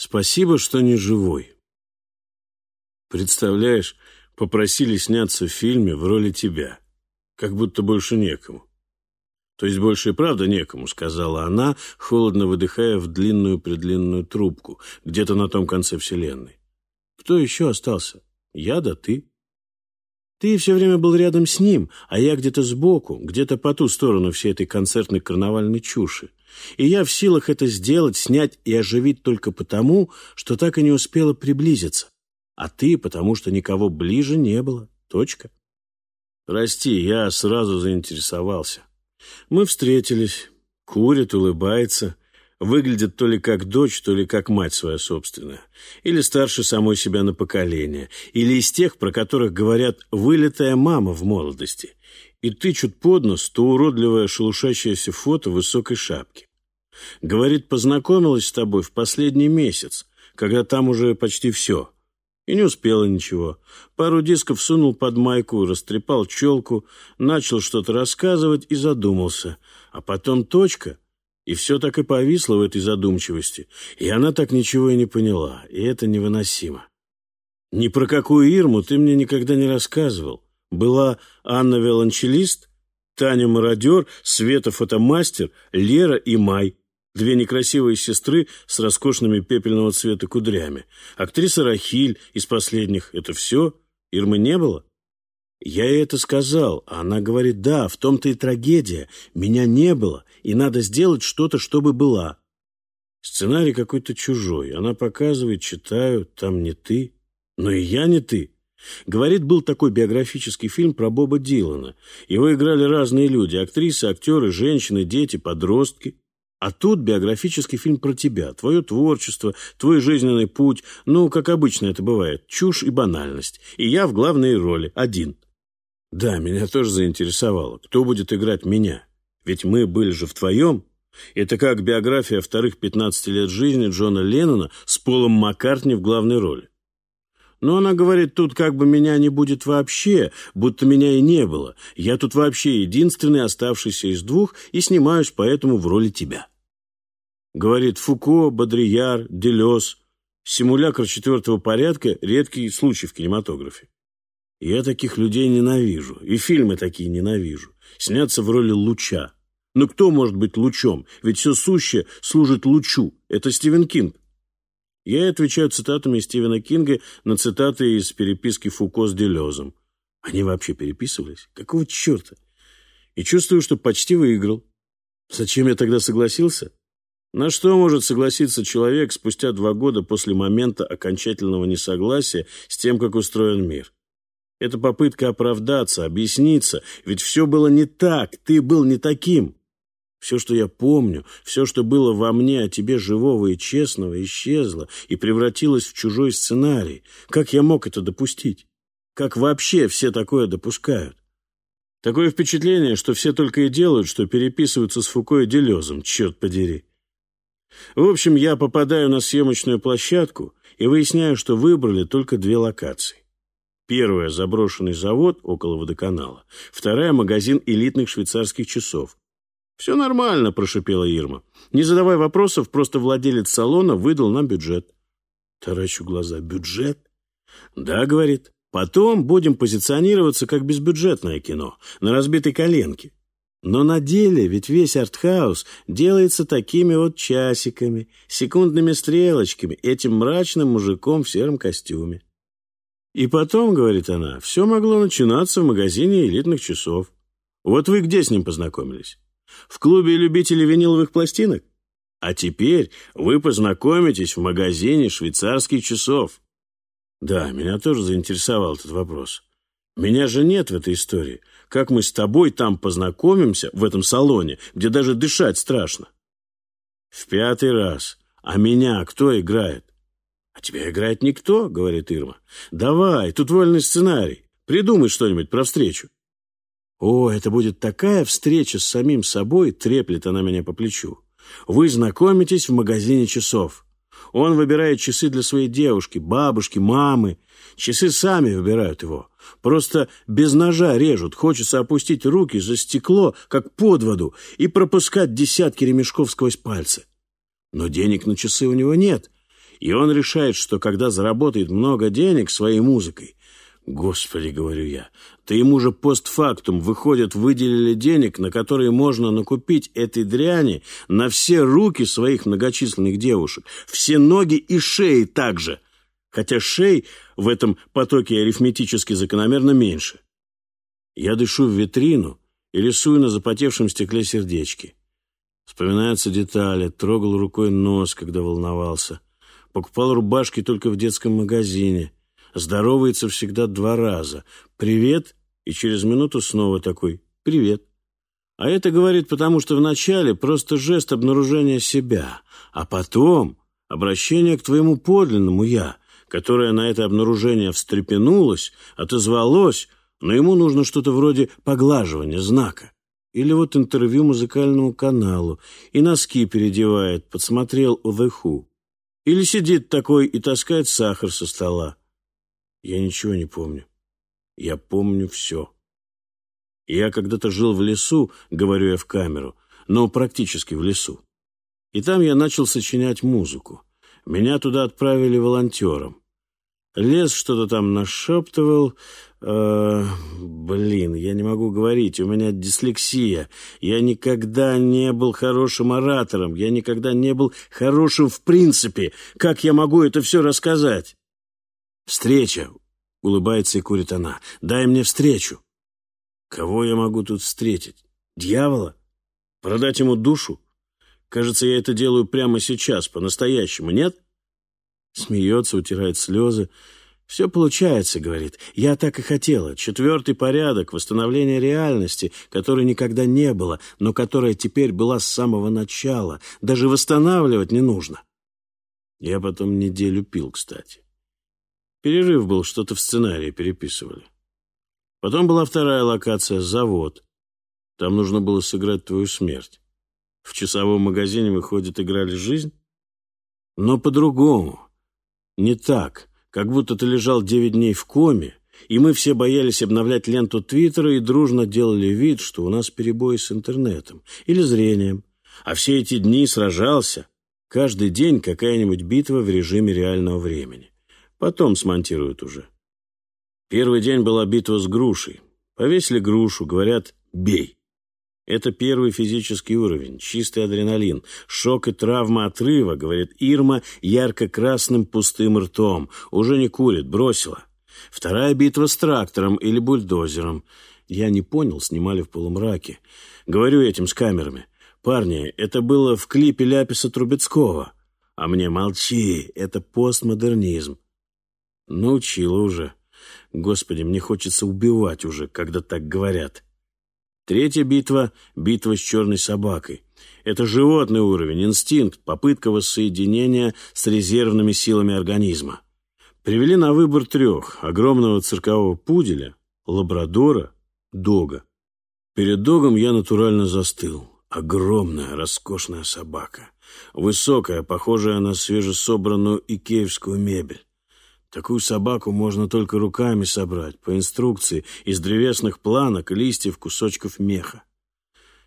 Спасибо, что не живой. Представляешь, попросили сняться в фильме в роли тебя. Как будто больше некому. То есть больше и правда некому, сказала она, холодно выдыхая в длинную-предлинную трубку, где-то на том конце вселенной. Кто еще остался? Я да ты. Ты все время был рядом с ним, а я где-то сбоку, где-то по ту сторону всей этой концертной карнавальной чуши. И я в силах это сделать, снять и оживить только потому, что так и не успела приблизиться. А ты, потому что никого ближе не было. Точка. Прости, я сразу заинтересовался. Мы встретились. Курит, улыбается. Выглядит то ли как дочь, то ли как мать своя собственная. Или старше самой себя на поколение. Или из тех, про которых говорят «вылитая мама в молодости». И тычут под нос то уродливое шелушащееся фото высокой шапке. Говорит, познакомилась с тобой в последний месяц, когда там уже почти все. И не успела ничего. Пару дисков сунул под майку, растрепал челку, начал что-то рассказывать и задумался. А потом точка, и все так и повисло в этой задумчивости. И она так ничего и не поняла, и это невыносимо. Ни про какую Ирму ты мне никогда не рассказывал. Была Анна Велончелист, Таня Мародер, Света Фотомастер, Лера и Май. Две некрасивые сестры с роскошными пепельного цвета кудрями. Актриса Рахиль из последних. Это все? Ирмы не было? Я ей это сказал, а она говорит, да, в том-то и трагедия. Меня не было, и надо сделать что-то, чтобы была. Сценарий какой-то чужой. Она показывает, читаю, там не ты. Но и я не ты. Говорит, был такой биографический фильм про Боба Дилана. Его играли разные люди. Актрисы, актеры, женщины, дети, подростки. А тут биографический фильм про тебя, твое творчество, твой жизненный путь. Ну, как обычно это бывает, чушь и банальность. И я в главной роли, один. Да, меня тоже заинтересовало, кто будет играть меня. Ведь мы были же в твоем. Это как биография вторых 15 лет жизни Джона Леннона с Полом Маккартни в главной роли. Но она говорит, тут как бы меня не будет вообще, будто меня и не было. Я тут вообще единственный, оставшийся из двух, и снимаюсь поэтому в роли тебя. Говорит, Фуко, Бодрияр, Делес. Симулякр четвертого порядка – редкий случай в кинематографе. Я таких людей ненавижу, и фильмы такие ненавижу. Сняться в роли луча. Но кто может быть лучом? Ведь все сущее служит лучу. Это Стивен Кинг. Я отвечаю цитатами Стивена Кинга на цитаты из переписки Фуко с Делезом. Они вообще переписывались? Какого черта? И чувствую, что почти выиграл. Зачем я тогда согласился? На что может согласиться человек спустя два года после момента окончательного несогласия с тем, как устроен мир? Это попытка оправдаться, объясниться, ведь все было не так, ты был не таким. Все, что я помню, все, что было во мне о тебе живого и честного, исчезло и превратилось в чужой сценарий. Как я мог это допустить? Как вообще все такое допускают? Такое впечатление, что все только и делают, что переписываются с Фуко и Делезом, черт подери. В общем, я попадаю на съемочную площадку и выясняю, что выбрали только две локации. Первая – заброшенный завод около водоканала. Вторая – магазин элитных швейцарских часов. «Все нормально», – прошипела Ирма. «Не задавай вопросов, просто владелец салона выдал нам бюджет». Таращу глаза. «Бюджет?» «Да», — говорит. «Потом будем позиционироваться как безбюджетное кино, на разбитой коленке. Но на деле ведь весь артхаус делается такими вот часиками, секундными стрелочками, этим мрачным мужиком в сером костюме. И потом, — говорит она, — все могло начинаться в магазине элитных часов. Вот вы где с ним познакомились? В клубе любителей виниловых пластинок? А теперь вы познакомитесь в магазине швейцарских часов. Да, меня тоже заинтересовал этот вопрос. Меня же нет в этой истории. Как мы с тобой там познакомимся, в этом салоне, где даже дышать страшно? В пятый раз. А меня кто играет? А тебя играет никто, говорит Ирма. Давай, тут вольный сценарий. Придумай что-нибудь про встречу. «О, это будет такая встреча с самим собой!» — треплет она меня по плечу. «Вы знакомитесь в магазине часов. Он выбирает часы для своей девушки, бабушки, мамы. Часы сами выбирают его. Просто без ножа режут. Хочется опустить руки за стекло, как под воду, и пропускать десятки ремешков сквозь пальцы. Но денег на часы у него нет. И он решает, что когда заработает много денег своей музыкой, Господи, говорю я, ты ему же постфактум, выходит, выделили денег, на которые можно накупить этой дряни на все руки своих многочисленных девушек, все ноги и шеи также, хотя шей в этом потоке арифметически закономерно меньше. Я дышу в витрину и рисую на запотевшем стекле сердечки. Вспоминаются детали, трогал рукой нос, когда волновался. Покупал рубашки только в детском магазине. Здоровается всегда два раза. «Привет!» и через минуту снова такой «Привет!». А это говорит потому, что вначале просто жест обнаружения себя, а потом обращение к твоему подлинному «я», которое на это обнаружение встрепенулось, отозвалось, но ему нужно что-то вроде поглаживания знака. Или вот интервью музыкальному каналу, и носки переодевает, подсмотрел у The Who. Или сидит такой и таскает сахар со стола. Я ничего не помню. Я помню все. Я когда-то жил в лесу, говорю я в камеру, но практически в лесу. И там я начал сочинять музыку. Меня туда отправили волонтером. Лес что-то там нашептывал. Э, блин, я не могу говорить, у меня дислексия. Я никогда не был хорошим оратором, я никогда не был хорошим в принципе. Как я могу это все рассказать? Встреча, улыбается и курит она. Дай мне встречу. Кого я могу тут встретить? Дьявола? Продать ему душу? Кажется, я это делаю прямо сейчас, по-настоящему, нет? Смеется, утирает слезы. «Все получается», — говорит. «Я так и хотела. Четвертый порядок, восстановление реальности, которой никогда не было, но которая теперь была с самого начала. Даже восстанавливать не нужно». Я потом неделю пил, кстати. Перерыв был, что-то в сценарии переписывали. Потом была вторая локация — завод. Там нужно было сыграть твою смерть. В часовом магазине, выходит, играли жизнь? Но по-другому. Не так, как будто ты лежал девять дней в коме, и мы все боялись обновлять ленту Твиттера и дружно делали вид, что у нас перебои с интернетом или зрением. А все эти дни сражался. Каждый день какая-нибудь битва в режиме реального времени. Потом смонтируют уже. Первый день была битва с грушей. Повесили грушу, говорят «бей». Это первый физический уровень, чистый адреналин, шок и травма отрыва, говорит Ирма ярко-красным пустым ртом. Уже не курит, бросила. Вторая битва с трактором или бульдозером. Я не понял, снимали в полумраке. Говорю этим с камерами. Парни, это было в клипе Ляписа Трубецкого. А мне молчи, это постмодернизм. Научила уже. Господи, мне хочется убивать уже, когда так говорят. Третья битва — битва с черной собакой. Это животный уровень, инстинкт, попытка воссоединения с резервными силами организма. Привели на выбор трех – огромного циркового пуделя, лабрадора, дога. Перед догом я натурально застыл. Огромная, роскошная собака. Высокая, похожая на свежесобранную икеевскую мебель. Такую собаку можно только руками собрать, по инструкции, из древесных планок, листьев, кусочков меха.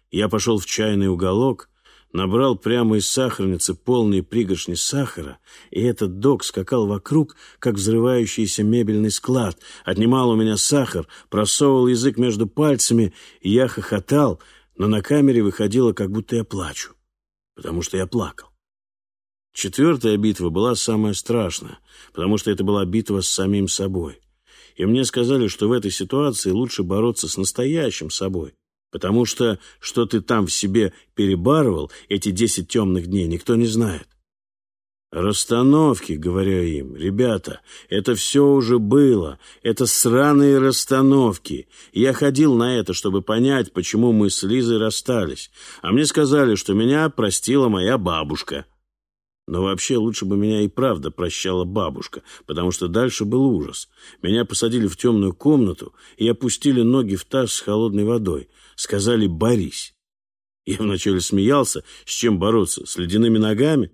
Я пошел в чайный уголок, набрал прямо из сахарницы полные пригоршни сахара, и этот дог скакал вокруг, как взрывающийся мебельный склад, отнимал у меня сахар, просовывал язык между пальцами, и я хохотал, но на камере выходило, как будто я плачу, потому что я плакал. Четвертая битва была самая страшная, потому что это была битва с самим собой. И мне сказали, что в этой ситуации лучше бороться с настоящим собой, потому что, что ты там в себе перебарывал эти десять темных дней, никто не знает. «Расстановки», — говорю им, — «ребята, это все уже было, это сраные расстановки. Я ходил на это, чтобы понять, почему мы с Лизой расстались, а мне сказали, что меня простила моя бабушка». Но вообще лучше бы меня и правда прощала бабушка, потому что дальше был ужас. Меня посадили в темную комнату и опустили ноги в таз с холодной водой. Сказали «борись». Я вначале смеялся, с чем бороться, с ледяными ногами.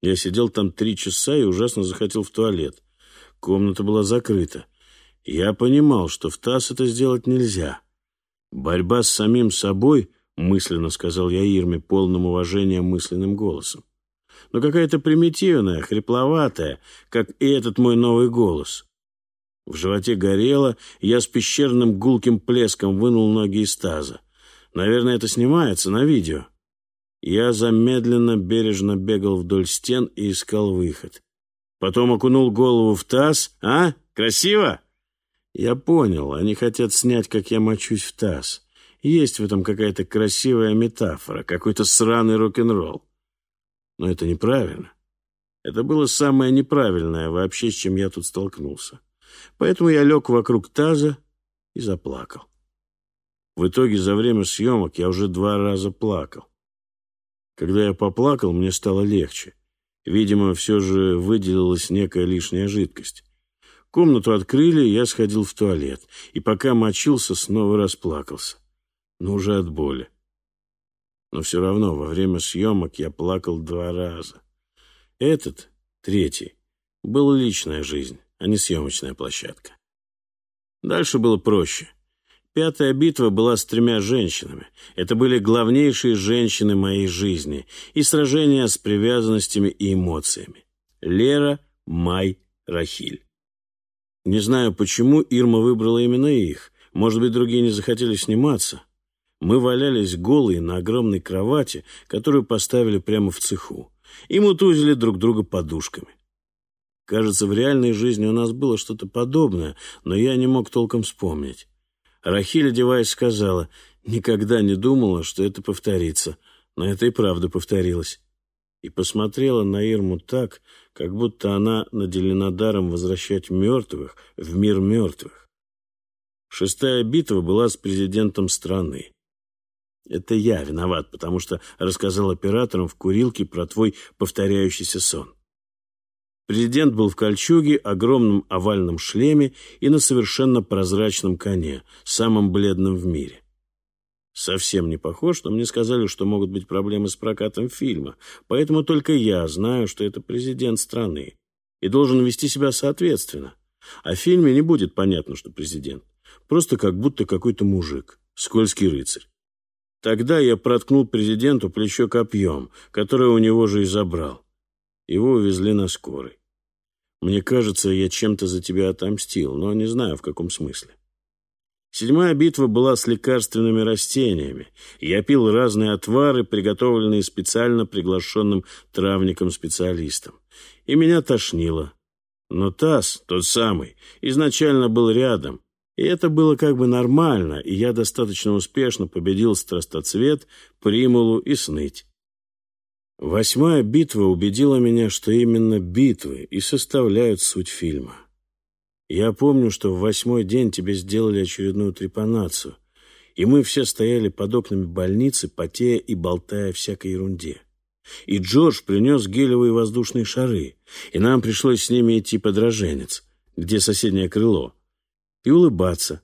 Я сидел там три часа и ужасно захотел в туалет. Комната была закрыта. Я понимал, что в таз это сделать нельзя. Борьба с самим собой, мысленно сказал я Ирме полным уважением мысленным голосом. Но какая-то примитивная, хрипловатая, как и этот мой новый голос. В животе горело, я с пещерным гулким плеском вынул ноги из таза. Наверное, это снимается на видео. Я замедленно, бережно бегал вдоль стен и искал выход. Потом окунул голову в таз. «А? Красиво?» Я понял, они хотят снять, как я мочусь в таз. Есть в этом какая-то красивая метафора, какой-то сраный рок-н-ролл. Но это неправильно. Это было самое неправильное вообще, с чем я тут столкнулся. Поэтому я лег вокруг таза и заплакал. В итоге за время съемок я уже два раза плакал. Когда я поплакал, мне стало легче. Видимо, все же выделилась некая лишняя жидкость. Комнату открыли, я сходил в туалет, и пока мочился, снова расплакался. Но уже от боли. Но все равно во время съемок я плакал два раза. Этот, третий, был личная жизнь а не съемочная площадка. Дальше было проще. Пятая битва была с тремя женщинами. Это были главнейшие женщины моей жизни и сражения с привязанностями и эмоциями. Лера, Май, Рахиль. Не знаю, почему Ирма выбрала именно их. Может быть, другие не захотели сниматься. Мы валялись голые на огромной кровати, которую поставили прямо в цеху, и мутузили друг друга подушками. Кажется, в реальной жизни у нас было что-то подобное, но я не мог толком вспомнить. Рахиль, одеваясь, сказала, «Никогда не думала, что это повторится, но это и правда повторилось». И посмотрела на Ирму так, как будто она наделена даром возвращать мертвых в мир мертвых. Шестая битва была с президентом страны. Это я виноват, потому что рассказал операторам в курилке про твой повторяющийся сон. Президент был в кольчуге, огромном овальном шлеме и на совершенно прозрачном коне, самом бледном в мире. Совсем не похож, но мне сказали, что могут быть проблемы с прокатом фильма, поэтому только я знаю, что это президент страны и должен вести себя соответственно. А в фильме не будет понятно, что президент. Просто как будто какой-то мужик, скользкий рыцарь. Тогда я проткнул президенту плечо копьем, которое у него же и забрал. Его увезли на скорой. Мне кажется, я чем-то за тебя отомстил, но не знаю, в каком смысле. Седьмая битва была с лекарственными растениями. Я пил разные отвары, приготовленные специально приглашенным травником-специалистом. И меня тошнило. Но таз, тот самый, изначально был рядом. И это было как бы нормально, и я достаточно успешно победил страстоцвет, примулу и сныть. Восьмая битва убедила меня, что именно битвы и составляют суть фильма. Я помню, что в восьмой день тебе сделали очередную трепанацию, и мы все стояли под окнами больницы, потея и болтая всякой ерунде. И Джордж принес гелевые воздушные шары, и нам пришлось с ними идти под роженец, где соседнее крыло, и улыбаться,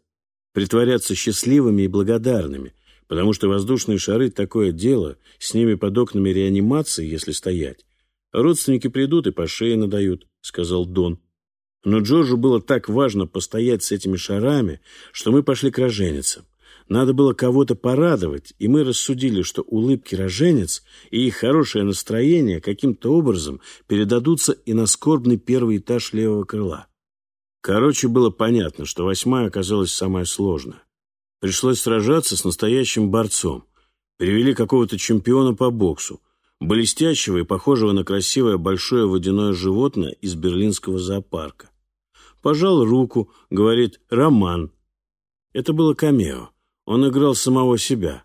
притворяться счастливыми и благодарными, потому что воздушные шары — такое дело, с ними под окнами реанимации, если стоять. Родственники придут и по шее надают, — сказал Дон. Но Джорджу было так важно постоять с этими шарами, что мы пошли к роженицам. Надо было кого-то порадовать, и мы рассудили, что улыбки роженец и их хорошее настроение каким-то образом передадутся и на скорбный первый этаж левого крыла. Короче, было понятно, что восьмая оказалась самая сложная. Пришлось сражаться с настоящим борцом. Привели какого-то чемпиона по боксу, блестящего и похожего на красивое большое водяное животное из берлинского зоопарка. Пожал руку, говорит «Роман». Это было камео. Он играл самого себя.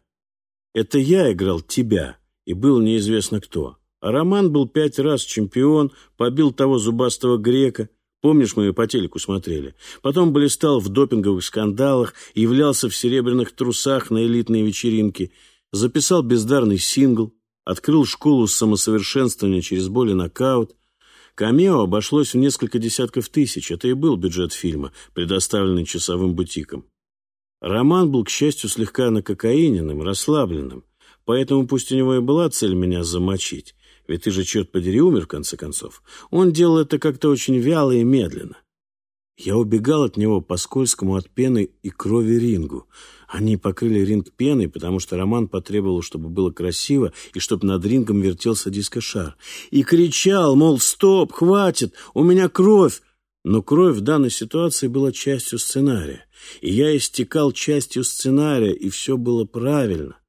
Это я играл тебя, и был неизвестно кто. А Роман был пять раз чемпион, побил того зубастого грека – Помнишь, мы ее по телеку смотрели? Потом блистал в допинговых скандалах, являлся в серебряных трусах на элитные вечеринки, записал бездарный сингл, открыл школу самосовершенствования через боль и нокаут. Камео обошлось в несколько десятков тысяч. Это и был бюджет фильма, предоставленный часовым бутиком. Роман был, к счастью, слегка накокаиненным, расслабленным, поэтому пусть у него и была цель меня замочить, ведь ты же, черт подери, умер, в конце концов. Он делал это как-то очень вяло и медленно. Я убегал от него по скользкому от пены и крови рингу. Они покрыли ринг пеной, потому что Роман потребовал, чтобы было красиво и чтобы над рингом вертелся дискошар. И кричал, мол, стоп, хватит, у меня кровь. Но кровь в данной ситуации была частью сценария. И я истекал частью сценария, и все было правильно.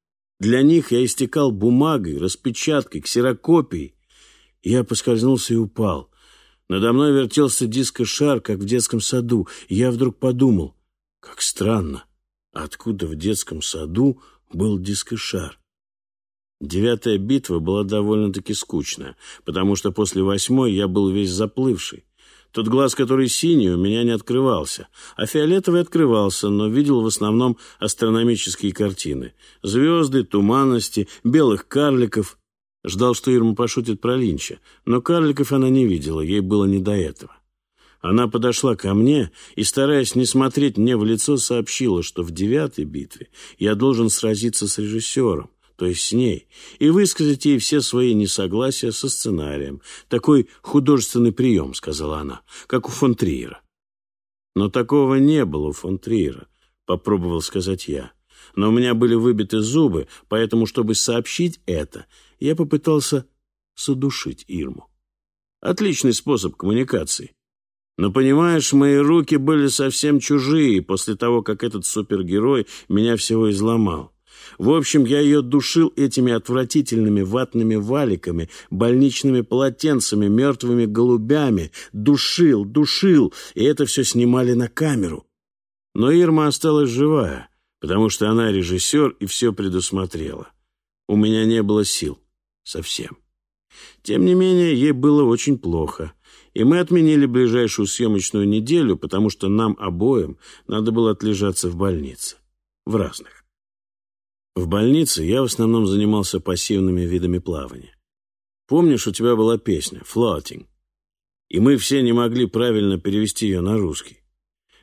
Для них я истекал бумагой, распечаткой, ксерокопией. Я поскользнулся и упал. Надо мной вертелся дискошар, как в детском саду, я вдруг подумал, как странно, откуда в детском саду был дискошар. Девятая битва была довольно-таки скучная, потому что после восьмой я был весь заплывший. Тот глаз, который синий, у меня не открывался, а фиолетовый открывался, но видел в основном астрономические картины. Звезды, туманности, белых карликов. Ждал, что Ирма пошутит про Линча, но карликов она не видела, ей было не до этого. Она подошла ко мне и, стараясь не смотреть мне в лицо, сообщила, что в девятой битве я должен сразиться с режиссером, то есть с ней, и высказать ей все свои несогласия со сценарием. Такой художественный прием, сказала она, как у фон Триера. Но такого не было у фон Триера, попробовал сказать я. Но у меня были выбиты зубы, поэтому, чтобы сообщить это, я попытался задушить Ирму. Отличный способ коммуникации. Но, понимаешь, мои руки были совсем чужие после того, как этот супергерой меня всего изломал. В общем, я ее душил этими отвратительными ватными валиками, больничными полотенцами, мертвыми голубями. Душил, душил, и это все снимали на камеру. Но Ирма осталась живая, потому что она режиссер и все предусмотрела. У меня не было сил. Совсем. Тем не менее, ей было очень плохо. И мы отменили ближайшую съемочную неделю, потому что нам обоим надо было отлежаться в больнице. В разных. В больнице я в основном занимался пассивными видами плавания. Помнишь, у тебя была песня «Floating», и мы все не могли правильно перевести ее на русский.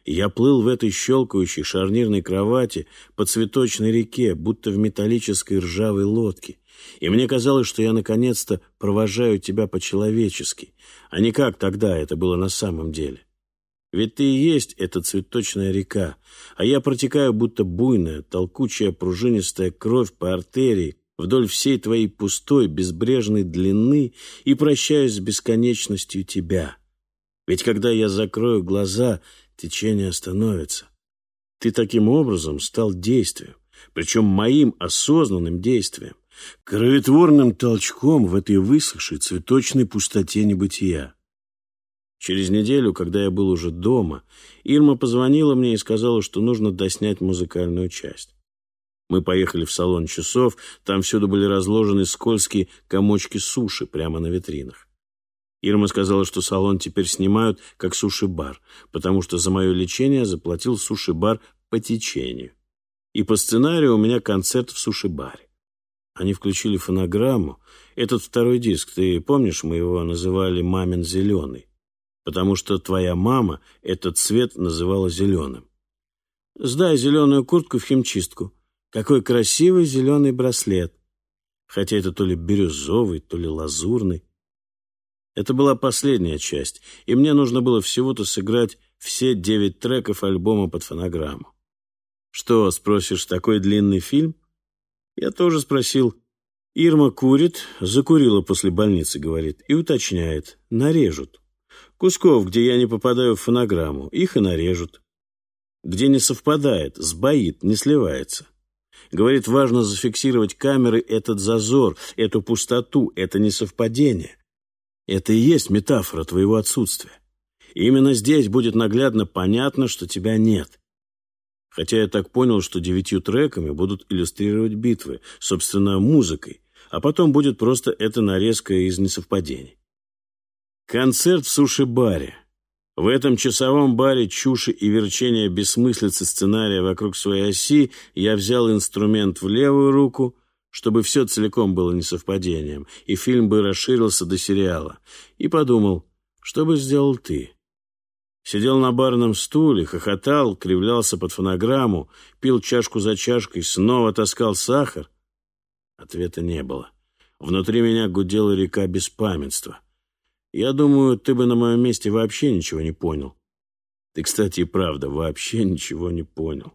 Я плыл в этой щелкающей шарнирной кровати по цветочной реке, будто в металлической ржавой лодке, и мне казалось, что я наконец-то провожаю тебя по-человечески, а не как тогда это было на самом деле. Ведь ты и есть эта цветочная река, а я протекаю, будто буйная, толкучая пружинистая кровь по артерии вдоль всей твоей пустой, безбрежной длины и прощаюсь с бесконечностью тебя. Ведь когда я закрою глаза, течение остановится. Ты таким образом стал действием, причем моим осознанным действием, кровотворным толчком в этой высохшей цветочной пустоте небытия. Через неделю, когда я был уже дома, Ирма позвонила мне и сказала, что нужно доснять музыкальную часть. Мы поехали в салон часов, там всюду были разложены скользкие комочки суши прямо на витринах. Ирма сказала, что салон теперь снимают как суши-бар, потому что за мое лечение заплатил суши-бар по течению. И по сценарию у меня концерт в суши-баре. Они включили фонограмму. Этот второй диск, ты помнишь, мы его называли «Мамин зеленый», потому что твоя мама этот цвет называла зеленым. Сдай зеленую куртку в химчистку. Какой красивый зеленый браслет. Хотя это то ли бирюзовый, то ли лазурный. Это была последняя часть, и мне нужно было всего-то сыграть все девять треков альбома под фонограмму. Что, спросишь, такой длинный фильм? Я тоже спросил. Ирма курит, закурила после больницы, говорит, и уточняет. Нарежут. Кусков, где я не попадаю в фонограмму, их и нарежут. Где не совпадает, сбоит, не сливается. Говорит, важно зафиксировать камеры этот зазор, эту пустоту, это несовпадение. Это и есть метафора твоего отсутствия. И именно здесь будет наглядно понятно, что тебя нет. Хотя я так понял, что девятью треками будут иллюстрировать битвы, собственно, музыкой, а потом будет просто эта нарезка из несовпадений. Концерт в суши-баре. В этом часовом баре чуши и верчения бессмыслицы сценария вокруг своей оси я взял инструмент в левую руку, чтобы все целиком было несовпадением, и фильм бы расширился до сериала, и подумал, что бы сделал ты? Сидел на барном стуле, хохотал, кривлялся под фонограмму, пил чашку за чашкой, снова таскал сахар. Ответа не было. Внутри меня гудела река беспамятства. Я думаю, ты бы на моем месте вообще ничего не понял. Ты, кстати, и правда вообще ничего не понял.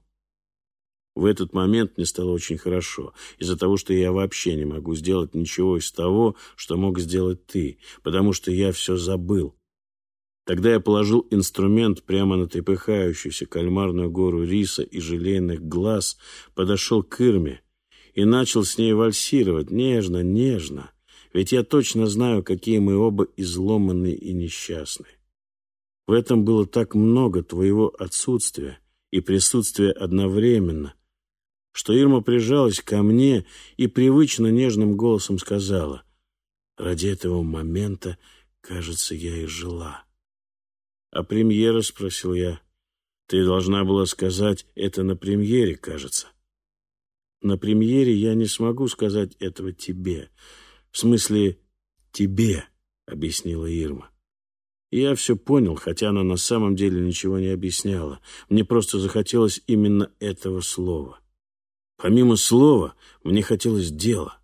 В этот момент мне стало очень хорошо, из-за того, что я вообще не могу сделать ничего из того, что мог сделать ты, потому что я все забыл. Тогда я положил инструмент прямо на трепыхающуюся кальмарную гору риса и желейных глаз, подошел к Ирме и начал с ней вальсировать нежно, нежно, ведь я точно знаю, какие мы оба изломанные и несчастные. В этом было так много твоего отсутствия и присутствия одновременно, что Ирма прижалась ко мне и привычно нежным голосом сказала, «Ради этого момента, кажется, я и жила». «А премьера?» — спросил я. «Ты должна была сказать это на премьере, кажется». «На премьере я не смогу сказать этого тебе. В смысле, тебе», — объяснила Ирма. Я все понял, хотя она на самом деле ничего не объясняла. Мне просто захотелось именно этого слова. Помимо слова, мне хотелось дела,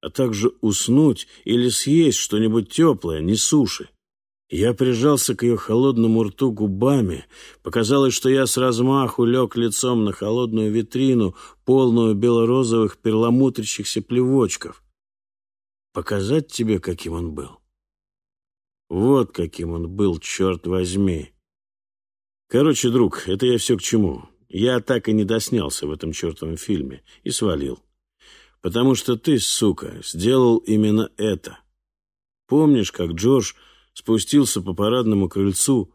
а также уснуть или съесть что-нибудь теплое, не суши. Я прижался к ее холодному рту губами. Показалось, что я с размаху лег лицом на холодную витрину, полную белорозовых перламутрящихся плевочков. Показать тебе, каким он был? Вот каким он был, черт возьми. Короче, друг, это я все к чему. Я так и не доснялся в этом чертовом фильме и свалил. Потому что ты, сука, сделал именно это. Помнишь, как Джордж спустился по парадному крыльцу,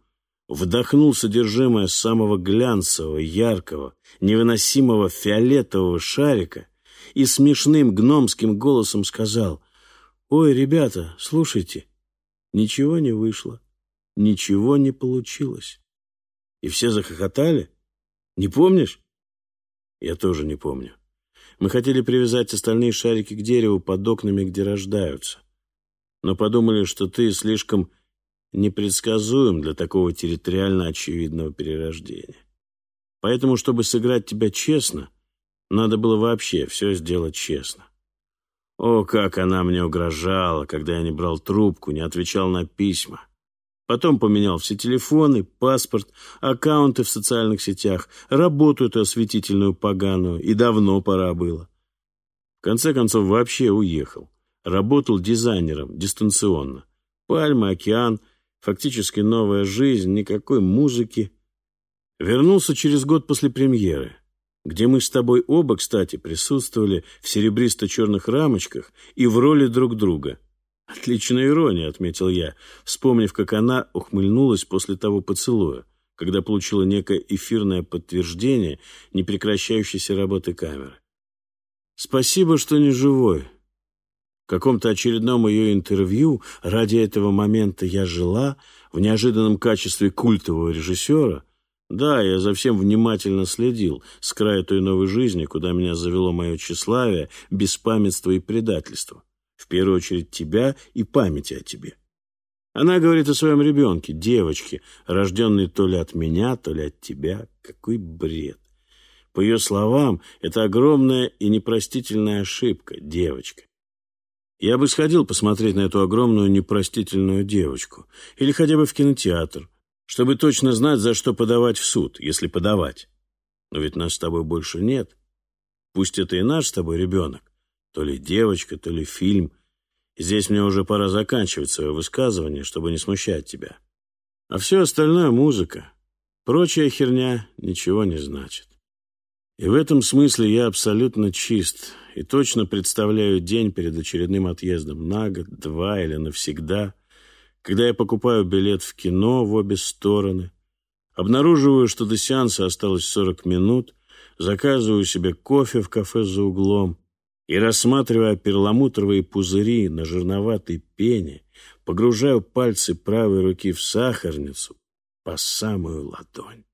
вдохнул содержимое самого глянцевого, яркого, невыносимого фиолетового шарика и смешным гномским голосом сказал «Ой, ребята, слушайте, ничего не вышло, ничего не получилось». И все захохотали. Не помнишь? Я тоже не помню. Мы хотели привязать остальные шарики к дереву под окнами, где рождаются но подумали, что ты слишком непредсказуем для такого территориально очевидного перерождения. Поэтому, чтобы сыграть тебя честно, надо было вообще все сделать честно. О, как она мне угрожала, когда я не брал трубку, не отвечал на письма. Потом поменял все телефоны, паспорт, аккаунты в социальных сетях, работу эту осветительную поганую, и давно пора было. В конце концов, вообще уехал. Работал дизайнером дистанционно. Пальма, океан, фактически новая жизнь, никакой музыки. Вернулся через год после премьеры, где мы с тобой оба, кстати, присутствовали в серебристо-черных рамочках и в роли друг друга. Отличная ирония, отметил я, вспомнив, как она ухмыльнулась после того поцелуя, когда получила некое эфирное подтверждение непрекращающейся работы камеры. Спасибо, что не живой, в каком-то очередном ее интервью ради этого момента я жила в неожиданном качестве культового режиссера. Да, я за всем внимательно следил с края той новой жизни, куда меня завело мое тщеславие, беспамятство и предательство. В первую очередь тебя и памяти о тебе. Она говорит о своем ребенке, девочке, рожденной то ли от меня, то ли от тебя. Какой бред. По ее словам, это огромная и непростительная ошибка, девочка. Я бы сходил посмотреть на эту огромную непростительную девочку. Или хотя бы в кинотеатр, чтобы точно знать, за что подавать в суд, если подавать. Но ведь нас с тобой больше нет. Пусть это и наш с тобой ребенок. То ли девочка, то ли фильм. Здесь мне уже пора заканчивать свое высказывание, чтобы не смущать тебя. А все остальное — музыка. Прочая херня ничего не значит. И в этом смысле я абсолютно чист и точно представляю день перед очередным отъездом на год, два или навсегда, когда я покупаю билет в кино в обе стороны, обнаруживаю, что до сеанса осталось 40 минут, заказываю себе кофе в кафе за углом и, рассматривая перламутровые пузыри на жирноватой пене, погружаю пальцы правой руки в сахарницу по самую ладонь.